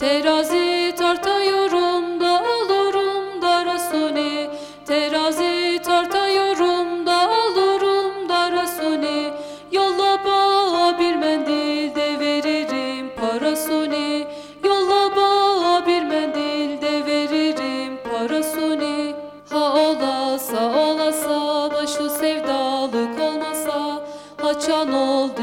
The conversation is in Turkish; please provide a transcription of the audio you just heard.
Terazi tartıyorum da olurum da rasuni Terazi tartıyorum da olurum da rasuni Yolla bana bir mendil de veririm parasuni Yolla bana bir mendil de veririm parasuni Ha olasa olasa da şu sevdalık olmasa Haçan oldu